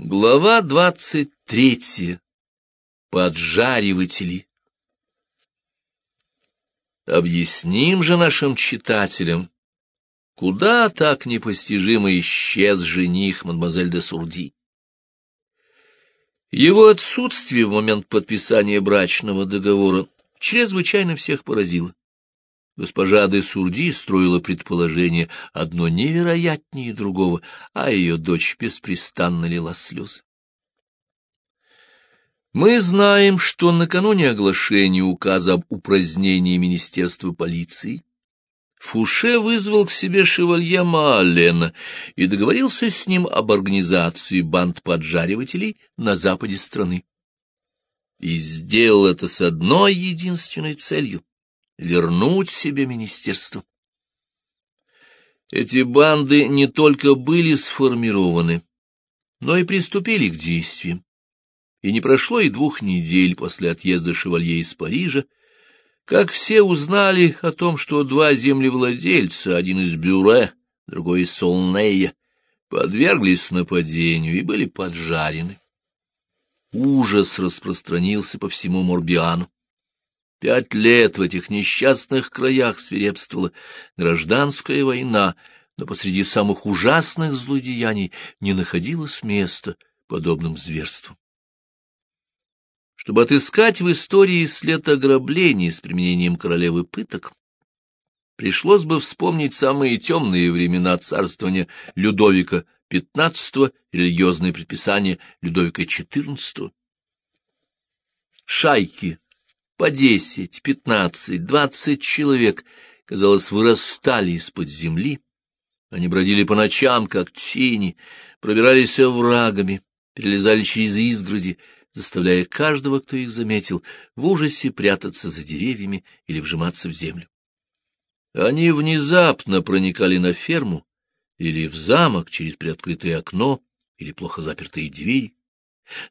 Глава двадцать третья. Поджариватели. Объясним же нашим читателям, куда так непостижимо исчез жених мадемуазель де Сурди. Его отсутствие в момент подписания брачного договора чрезвычайно всех поразило. Госпожа де Сурди строила предположение одно невероятнее другого, а ее дочь беспрестанно лила слезы. Мы знаем, что накануне оглашения указа об упразднении Министерства полиции Фуше вызвал к себе шевалье Маалена и договорился с ним об организации банд поджаривателей на западе страны. И сделал это с одной единственной целью вернуть себе министерство. Эти банды не только были сформированы, но и приступили к действиям. И не прошло и двух недель после отъезда шевалье из Парижа, как все узнали о том, что два землевладельца, один из Бюре, другой из Солнея, подверглись нападению и были поджарены. Ужас распространился по всему Морбиану. Пять лет в этих несчастных краях свирепствовала гражданская война, но посреди самых ужасных злодеяний не находилось места подобным зверствам. Чтобы отыскать в истории след ограблений с применением королевы пыток, пришлось бы вспомнить самые темные времена царствования Людовика XV религиозные предписания Людовика XIV. Шайки по десять, пятнадцать, двадцать человек, казалось, вырастали из-под земли. Они бродили по ночам, как тени, пробирались оврагами, перелезали через изгороди, заставляя каждого, кто их заметил, в ужасе прятаться за деревьями или вжиматься в землю. Они внезапно проникали на ферму или в замок через приоткрытое окно или плохо запертые двери,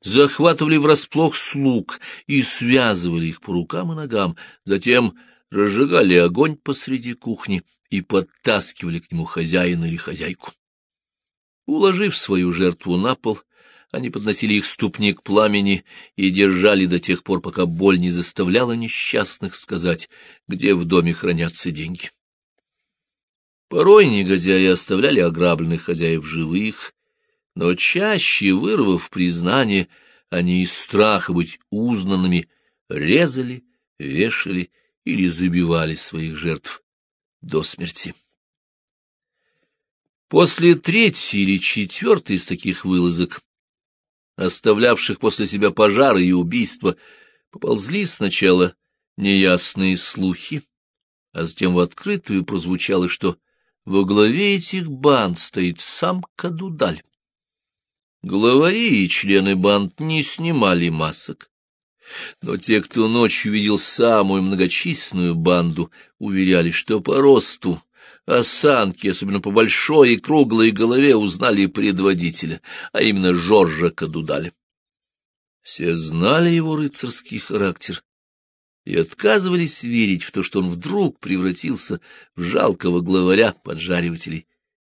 захватывали врасплох слуг и связывали их по рукам и ногам, затем разжигали огонь посреди кухни и подтаскивали к нему хозяина или хозяйку. Уложив свою жертву на пол, они подносили их ступни к пламени и держали до тех пор, пока боль не заставляла несчастных сказать, где в доме хранятся деньги. Порой негодяи оставляли ограбленных хозяев живых, но чаще, вырвав признание, они из страха быть узнанными резали, вешали или забивали своих жертв до смерти. После третьей или четвертой из таких вылазок, оставлявших после себя пожары и убийства, поползли сначала неясные слухи, а затем в открытую прозвучало, что во главе этих банд стоит сам Кадудаль. Главари и члены банд не снимали масок. Но те, кто ночью видел самую многочисленную банду, уверяли, что по росту, осанке, особенно по большой и круглой голове, узнали предводителя, а именно Жоржа Кадудаля. Все знали его рыцарский характер и отказывались верить в то, что он вдруг превратился в жалкого главаря поджаривателей,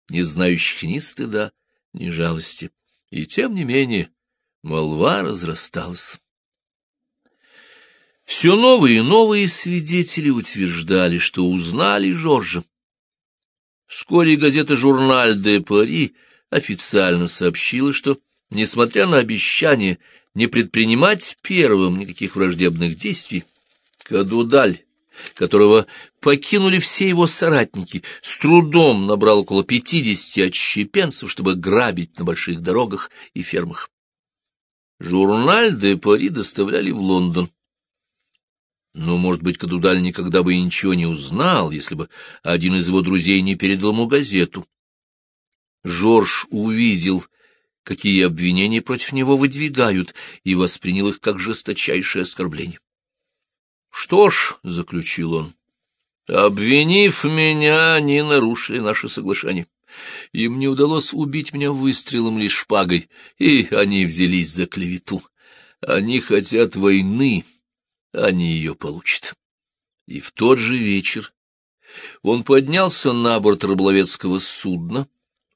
не знающих ни стыда, ни жалости. И тем не менее молва разрасталась. Все новые и новые свидетели утверждали, что узнали Жоржа. Вскоре газета «Журналь де Пари» официально сообщила, что, несмотря на обещание не предпринимать первым никаких враждебных действий, Кадудаль которого покинули все его соратники, с трудом набрал около пятидесяти отщепенцев, чтобы грабить на больших дорогах и фермах. Журналь де Пари доставляли в Лондон. Но, может быть, Кадудаль никогда бы и ничего не узнал, если бы один из его друзей не передал ему газету. Жорж увидел, какие обвинения против него выдвигают, и воспринял их как жесточайшее оскорбление. Что ж, — заключил он, — обвинив меня, они нарушили наше соглашение. Им не удалось убить меня выстрелом лишь шпагой, и они взялись за клевету. Они хотят войны, они ее получат. И в тот же вечер он поднялся на борт рыболовецкого судна,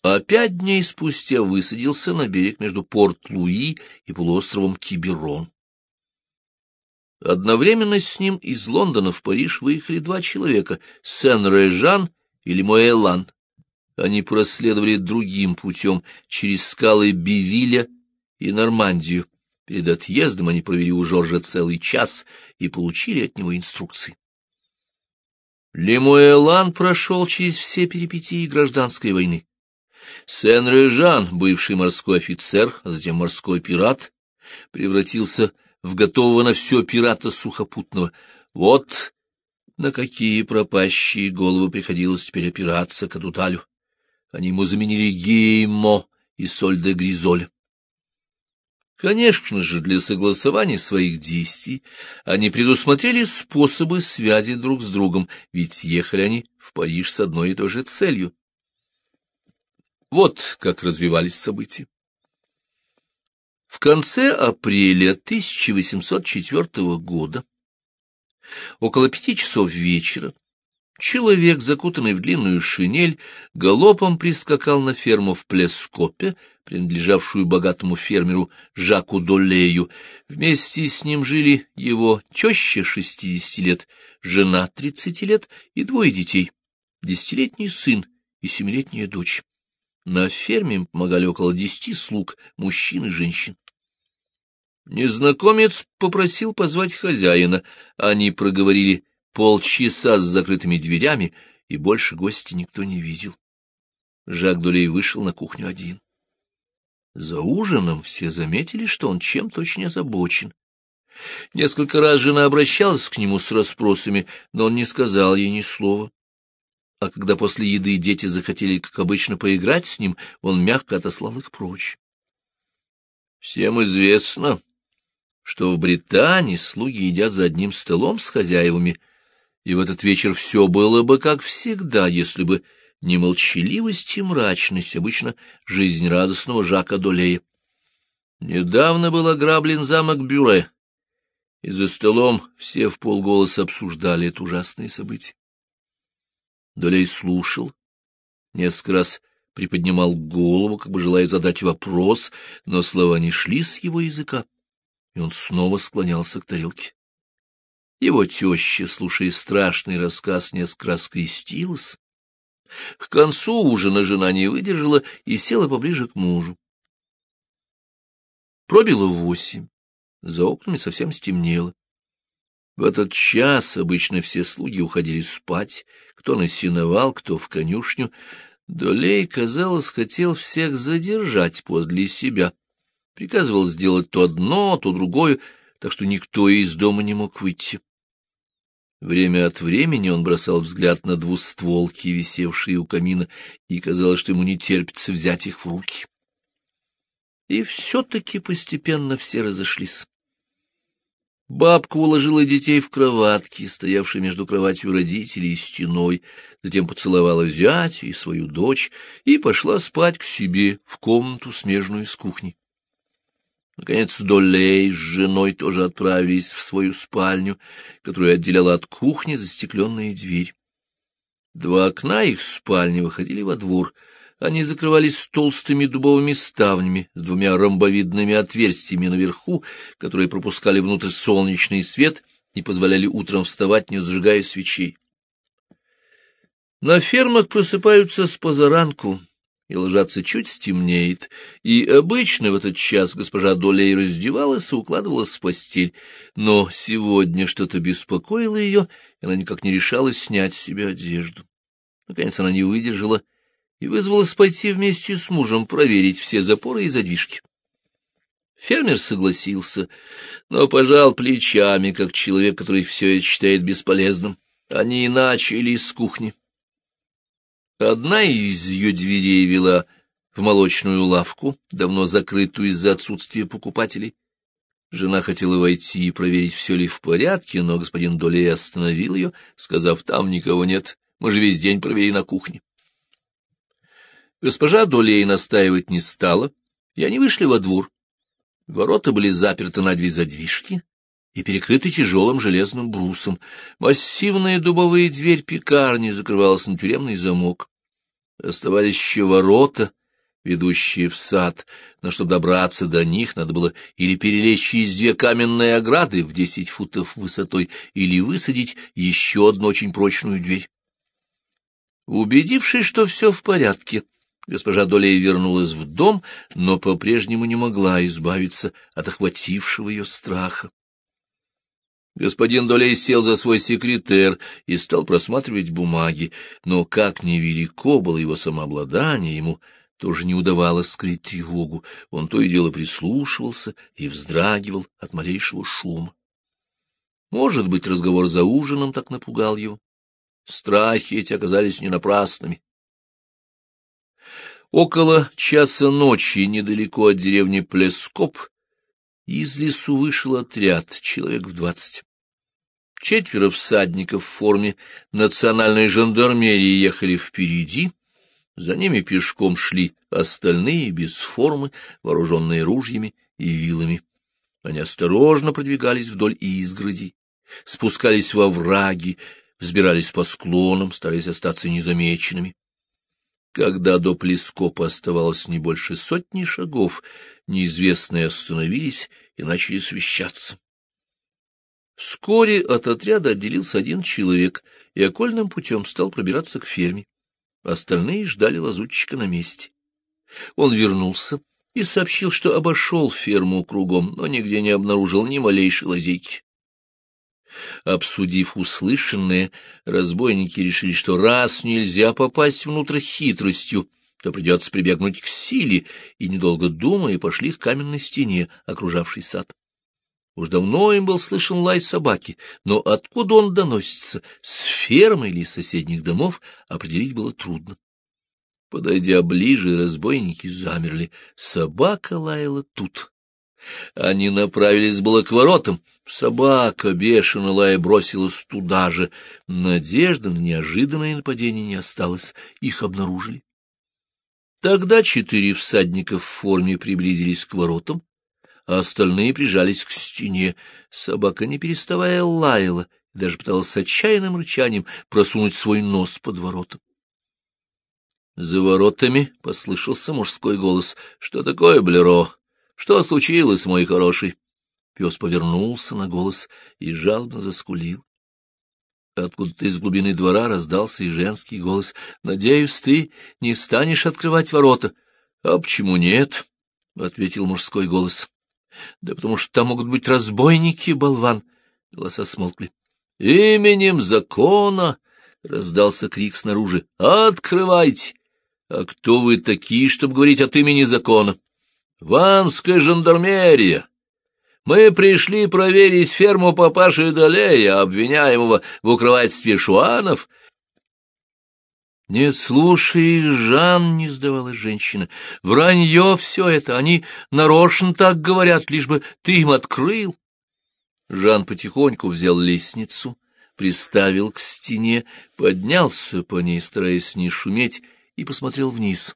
а пять дней спустя высадился на берег между Порт-Луи и полуостровом Киберон. Одновременно с ним из Лондона в Париж выехали два человека — Сен-Режан и Лимуэлан. Они проследовали другим путем через скалы Бивиля и Нормандию. Перед отъездом они провели у Жоржа целый час и получили от него инструкции. Лемуэлан прошел через все перипетии гражданской войны. Сен-Режан, бывший морской офицер, а затем морской пират, превратился в готового на все пирата сухопутного. Вот на какие пропащие головы приходилось теперь опираться Кадуталю. Они ему заменили Геймо и Соль де Гризоль. Конечно же, для согласования своих действий они предусмотрели способы связи друг с другом, ведь ехали они в Париж с одной и той же целью. Вот как развивались события. В конце апреля 1804 года, около пяти часов вечера, Человек, закутанный в длинную шинель, галопом прискакал на ферму в Плескопе, принадлежавшую богатому фермеру Жаку Долею. Вместе с ним жили его теща шестидесяти лет, жена тридцати лет и двое детей, десятилетний сын и семилетняя дочь. На ферме им помогали около десяти слуг, мужчин и женщин. Незнакомец попросил позвать хозяина. Они проговорили полчаса с закрытыми дверями, и больше гостя никто не видел. Жак Дулей вышел на кухню один. За ужином все заметили, что он чем-то очень озабочен. Несколько раз жена обращалась к нему с расспросами, но он не сказал ей ни слова. А когда после еды дети захотели, как обычно, поиграть с ним, он мягко отослал их прочь. Всем известно, что в Британии слуги едят за одним столом с хозяевами — и в этот вечер все было бы как всегда, если бы не молчаливость и мрачность, обычно жизнерадостного Жака Долея. Недавно был ограблен замок Бюре, и за столом все в полголоса обсуждали это ужасное событие. Долей слушал, несколько раз приподнимал голову, как бы желая задать вопрос, но слова не шли с его языка, и он снова склонялся к тарелке. Его теща, слушая страшный рассказ, несколько раз крестилась. К концу ужина жена не выдержала и села поближе к мужу. Пробило восемь. За окнами совсем стемнело. В этот час обычно все слуги уходили спать, кто на сеновал, кто в конюшню. Долей, казалось, хотел всех задержать подле себя. Приказывал сделать то одно, то другое, так что никто из дома не мог выйти. Время от времени он бросал взгляд на двустволки, висевшие у камина, и казалось, что ему не терпится взять их в руки. И все-таки постепенно все разошлись. Бабка уложила детей в кроватки, стоявшие между кроватью родителей и стеной, затем поцеловала зятя и свою дочь и пошла спать к себе в комнату, смежную с кухней. Наконец Долей с женой тоже отправились в свою спальню, которую отделяла от кухни застекленная дверь. Два окна их спальни выходили во двор. Они закрывались толстыми дубовыми ставнями с двумя ромбовидными отверстиями наверху, которые пропускали внутрь солнечный свет и позволяли утром вставать, не зажигая свечей. На фермах просыпаются с позаранку, и ложаться чуть стемнеет, и обычно в этот час госпожа Долей раздевалась и укладывалась в постель, но сегодня что-то беспокоило ее, и она никак не решалась снять с себя одежду. Наконец она не выдержала и вызвалась пойти вместе с мужем проверить все запоры и задвижки. Фермер согласился, но пожал плечами, как человек, который все это считает бесполезным. Они начали с кухни. Одна из ее дверей вела в молочную лавку, давно закрытую из-за отсутствия покупателей. Жена хотела войти и проверить, все ли в порядке, но господин Долей остановил ее, сказав, там никого нет, мы же весь день провели на кухне. Госпожа Долей настаивать не стала, и они вышли во двор. Ворота были заперты на две задвижки и перекрыты тяжелым железным брусом. Массивная дубовая дверь пекарни закрывалась на тюремный замок. Оставались еще ворота, ведущие в сад, но чтобы добраться до них, надо было или перелечь через две каменные ограды в десять футов высотой, или высадить еще одну очень прочную дверь. Убедившись, что все в порядке, госпожа Долей вернулась в дом, но по-прежнему не могла избавиться от охватившего ее страха. Господин Долей сел за свой секретер и стал просматривать бумаги, но как невелико было его самообладание, ему тоже не удавалось скрыть тревогу. Он то и дело прислушивался и вздрагивал от малейшего шума. Может быть, разговор за ужином так напугал его. Страхи эти оказались не напрасными. Около часа ночи, недалеко от деревни Плескоп, из лесу вышел отряд, человек в двадцать. Четверо всадников в форме национальной жандармерии ехали впереди, за ними пешком шли остальные без формы, вооруженные ружьями и вилами. Они осторожно продвигались вдоль изгороди, спускались во враги, взбирались по склонам, стараясь остаться незамеченными. Когда до Плескопа оставалось не больше сотни шагов, неизвестные остановились и начали свещаться. Вскоре от отряда отделился один человек и окольным путем стал пробираться к ферме. Остальные ждали лазутчика на месте. Он вернулся и сообщил, что обошел ферму кругом, но нигде не обнаружил ни малейшей лазейки. Обсудив услышанное, разбойники решили, что раз нельзя попасть внутрь хитростью, то придется прибегнуть к силе, и, недолго думая, пошли к каменной стене, окружавшей сад. Уж давно им был слышен лай собаки, но откуда он доносится, с фермы или из соседних домов, определить было трудно. Подойдя ближе, разбойники замерли. Собака лаяла тут. Они направились было к воротам. Собака, бешено лая, бросилась туда же. Надежды на неожиданное нападение не осталось. Их обнаружили. Тогда четыре всадника в форме приблизились к воротам, а остальные прижались к стене. Собака, не переставая, лаяла и даже пыталась с отчаянным рычанием просунуть свой нос под ворота. За воротами послышался мужской голос. — Что такое, Блеро? Что случилось, мой хороший? Пес повернулся на голос и жалобно заскулил. Откуда-то из глубины двора раздался и женский голос. — Надеюсь, ты не станешь открывать ворота. — А почему нет? — ответил мужской голос. — Да потому что там могут быть разбойники, болван. Голоса смолкли. — Именем закона! — раздался крик снаружи. — Открывайте! А кто вы такие, чтобы говорить от имени закона? — Ванская жандармерия! Мы пришли проверить ферму папаши Долея, обвиняемого в укрывательстве шуанов. — Не слушай, Жан, — не сдавалась женщина, — вранье все это, они нарочно так говорят, лишь бы ты им открыл. Жан потихоньку взял лестницу, приставил к стене, поднялся по ней, стараясь не шуметь, и посмотрел вниз.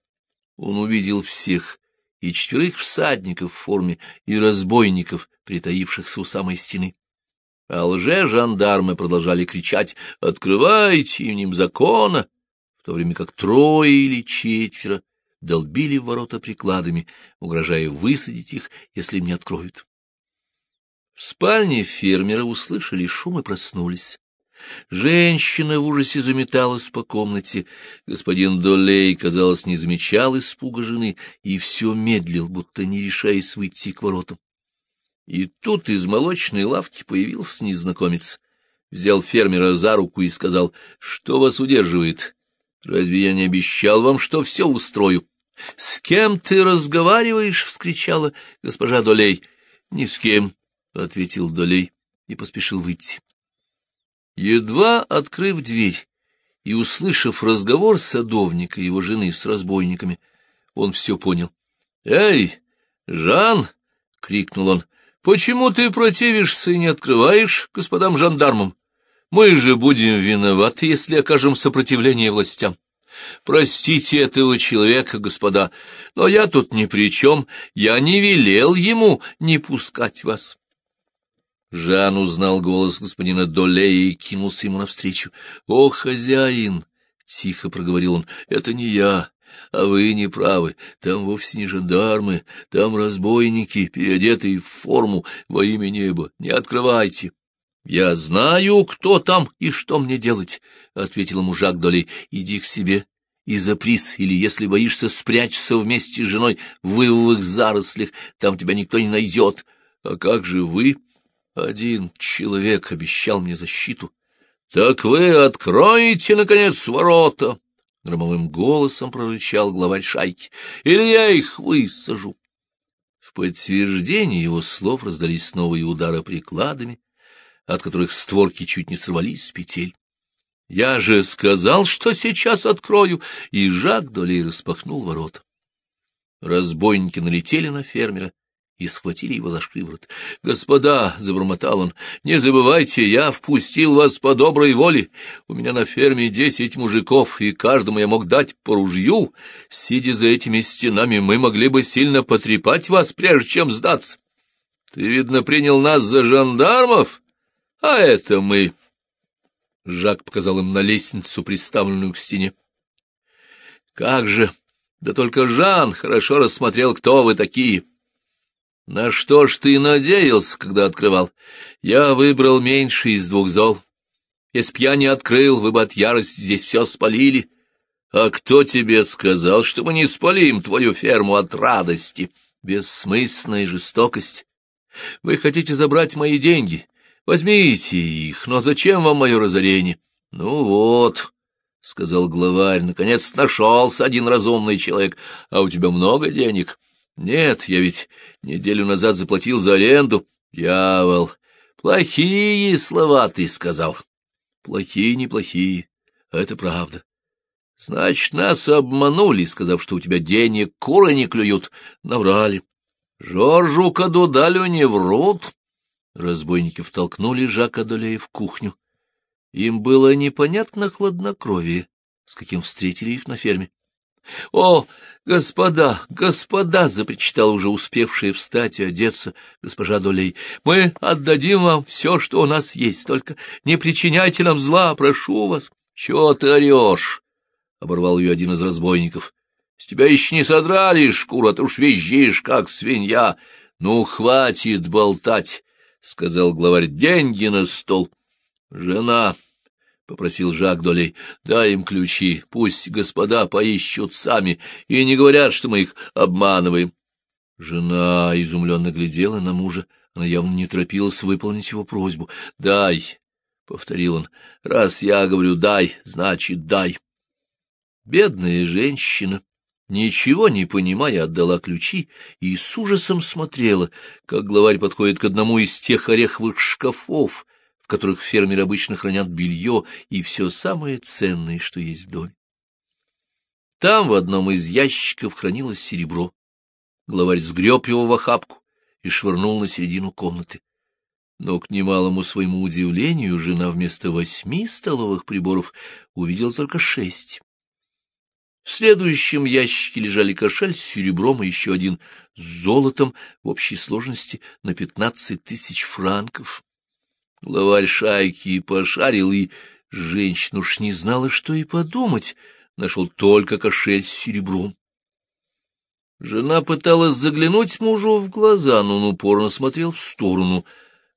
Он увидел всех, и четверых всадников в форме, и разбойников, притаившихся у самой стены. А лже-жандармы продолжали кричать «Открывайте именем закона!», в то время как трое или четверо долбили в ворота прикладами, угрожая высадить их, если им не откроют. В спальне фермера услышали шум и проснулись. Женщина в ужасе заметалась по комнате. Господин Долей, казалось, не замечал испуга жены и все медлил, будто не решаясь выйти к воротам. И тут из молочной лавки появился незнакомец. Взял фермера за руку и сказал, что вас удерживает? Разве я не обещал вам, что все устрою? — С кем ты разговариваешь? — вскричала госпожа Долей. — Ни с кем, — ответил Долей и поспешил выйти. Едва открыв дверь и услышав разговор садовника и его жены с разбойниками, он все понял. — Эй, Жан! — крикнул он. — Почему ты противишься и не открываешь господам жандармам? Мы же будем виноваты, если окажем сопротивление властям. Простите этого человека, господа, но я тут ни при чем, я не велел ему не пускать вас. Жан узнал голос господина Долея и кинулся ему навстречу. — О, хозяин! — тихо проговорил он, — это не я. А вы не правы, там вовсе не жандармы, там разбойники, переодетые в форму во имя неба. Не открывайте. — Я знаю, кто там и что мне делать, — ответил ему Жак Доли. — Иди к себе и заприс, или, если боишься, спрячься вместе с женой в вывовых зарослях, там тебя никто не найдет. А как же вы? Один человек обещал мне защиту. — Так вы откроете, наконец, ворота! — громовым голосом прорычал главарь шайки. — Или я их высажу. В подтверждение его слов раздались новые удары прикладами, от которых створки чуть не сорвались с петель. Я же сказал, что сейчас открою, и Жак Долей распахнул ворота. Разбойники налетели на фермера и схватили его за шиворот. — Господа, — забормотал он, — не забывайте, я впустил вас по доброй воле. У меня на ферме десять мужиков, и каждому я мог дать по ружью. Сидя за этими стенами, мы могли бы сильно потрепать вас, прежде чем сдаться. Ты, видно, принял нас за жандармов, а это мы Жак показал им на лестницу, приставленную к стене. — Как же! Да только Жан хорошо рассмотрел, кто вы такие. — На что ж ты надеялся, когда открывал? Я выбрал меньше из двух зол. Если б я не открыл, вы бы от ярости здесь все спалили. А кто тебе сказал, что мы не спалим твою ферму от радости? Бессмысленная жестокость. Вы хотите забрать мои деньги, Возьмите их, но зачем вам мое разорение? — Ну вот, — сказал главарь, — наконец нашелся один разумный человек, а у тебя много денег. Нет, я ведь неделю назад заплатил за аренду. Дьявол, плохие слова ты сказал. Плохие, неплохие, это правда. Значит, нас обманули, сказав, что у тебя денег куры не клюют. Наврали. Жоржу Кадудалю не врут. Разбойники втолкнули Жака Долея в кухню. Им было непонятно хладнокровие, с каким встретили их на ферме. — О, господа, господа! — запричитала уже успевшая встать и одеться госпожа Долей. — Мы отдадим вам все, что у нас есть, только не причиняйте нам зла, прошу вас. — Чего ты орешь? — оборвал ее один из разбойников. — С тебя еще не содрали шкуру, а ты уж визжишь, как свинья. Ну, хватит болтать! — сказал главарь, — деньги на стол. — Жена, — попросил Жак Долей, — дай им ключи, пусть господа поищут сами и не говорят, что мы их обманываем. Жена изумленно глядела на мужа, она явно не торопилась выполнить его просьбу. — Дай, — повторил он, — раз я говорю «дай», значит «дай». Бедная женщина ничего не понимая, отдала ключи и с ужасом смотрела, как главарь подходит к одному из тех ореховых шкафов, в которых фермеры обычно хранят белье и все самое ценное, что есть в доме. Там в одном из ящиков хранилось серебро. Главарь сгреб его в охапку и швырнул на середину комнаты. Но, к немалому своему удивлению, жена вместо восьми столовых приборов увидела только шесть. В следующем ящике лежали кошель с серебром и еще один с золотом в общей сложности на пятнадцать тысяч франков. Главарь шайки пошарил, и женщина уж не знала, что и подумать, нашел только кошель с серебром. Жена пыталась заглянуть мужу в глаза, но он упорно смотрел в сторону.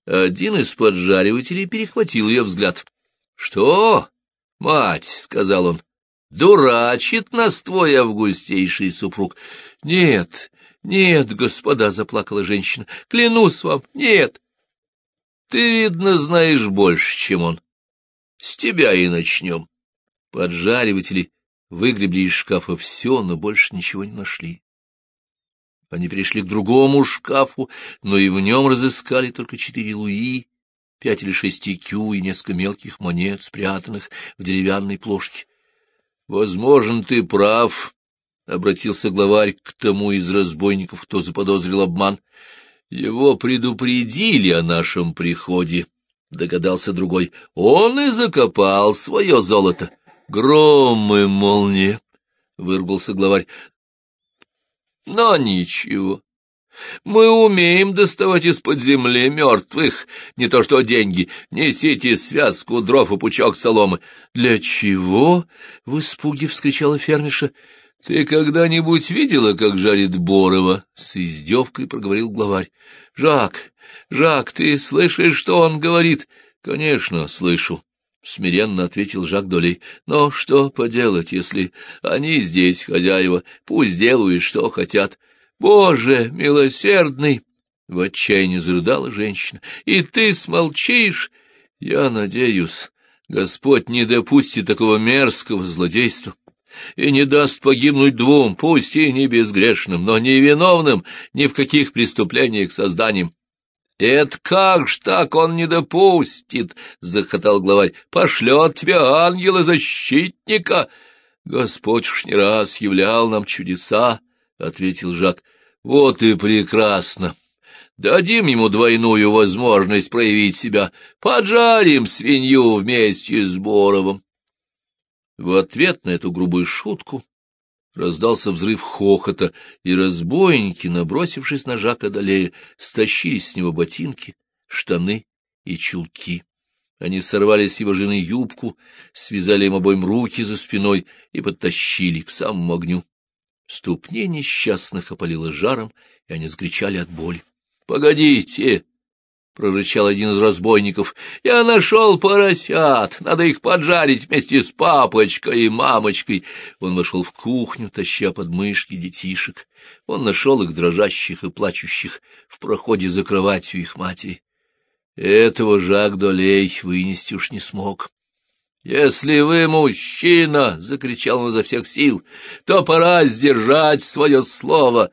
Один из поджаривателей перехватил ее взгляд. — Что? — Мать, — сказал он, Дурачит нас твой августейший супруг. Нет, нет, господа, — заплакала женщина, — клянусь вам, нет. Ты, видно, знаешь больше, чем он. С тебя и начнем. Поджариватели выгребли из шкафа все, но больше ничего не нашли. Они перешли к другому шкафу, но и в нем разыскали только четыре луи, пять или шесть кю и несколько мелких монет, спрятанных в деревянной плошке. Возможно, ты прав, — обратился главарь к тому из разбойников, кто заподозрил обман. Его предупредили о нашем приходе, — догадался другой. Он и закопал свое золото. Гром и молния, — вырвался главарь. Но ничего. Мы умеем доставать из-под земли мертвых, не то что деньги. Несите связку дров и пучок соломы. — Для чего? — в испуге вскричала фермерша. — Ты когда-нибудь видела, как жарит Борова? — с издевкой проговорил главарь. — Жак, Жак, ты слышишь, что он говорит? — Конечно, слышу. — смиренно ответил Жак Долей. — Но что поделать, если они здесь хозяева? Пусть делают, что хотят. — Боже, милосердный! — в отчаянии зарыдала женщина. — И ты смолчишь? Я надеюсь, Господь не допустит такого мерзкого злодейства и не даст погибнуть двум, пусть и не безгрешным, но невиновным ни в каких преступлениях созданием. — Это как ж так он не допустит? — захотал главарь. — Пошлет тебе ангела-защитника. Господь уж не раз являл нам чудеса, — ответил Жак. — Вот и прекрасно. Дадим ему двойную возможность проявить себя. Поджарим свинью вместе с Боровым. В ответ на эту грубую шутку раздался взрыв хохота, и разбойники, набросившись на Жака Долея, стащили с него ботинки, штаны и чулки. Они сорвали с его жены юбку, связали им обоим руки за спиной и подтащили к самому огню. Ступни несчастных опалило жаром, и они скричали от боли. — Погодите! — прорычал один из разбойников. — Я нашел поросят, надо их поджарить вместе с папочкой и мамочкой. Он вошел в кухню, таща под мышки детишек. Он нашел их дрожащих и плачущих в проходе за кроватью их матери. Этого Жак Долей вынести уж не смог. «Если вы мужчина!» — закричал он изо всех сил. «То пора сдержать свое слово!»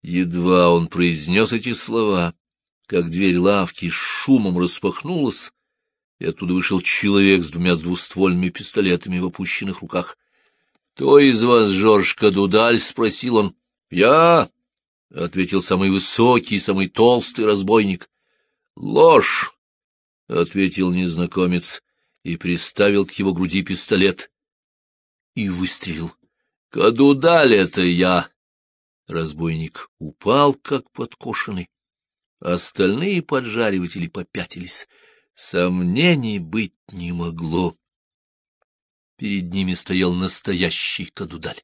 Едва он произнес эти слова, как дверь лавки с шумом распахнулась, и оттуда вышел человек с двумя двуствольными пистолетами в опущенных руках. — Кто из вас Жорж Кадудаль? — спросил он. — Я, — ответил самый высокий, самый толстый разбойник. — Ложь, — ответил незнакомец и приставил к его груди пистолет и выстрелил. — Кадудаль это я! Разбойник упал, как подкошенный. Остальные поджариватели попятились. Сомнений быть не могло. Перед ними стоял настоящий кадудаль.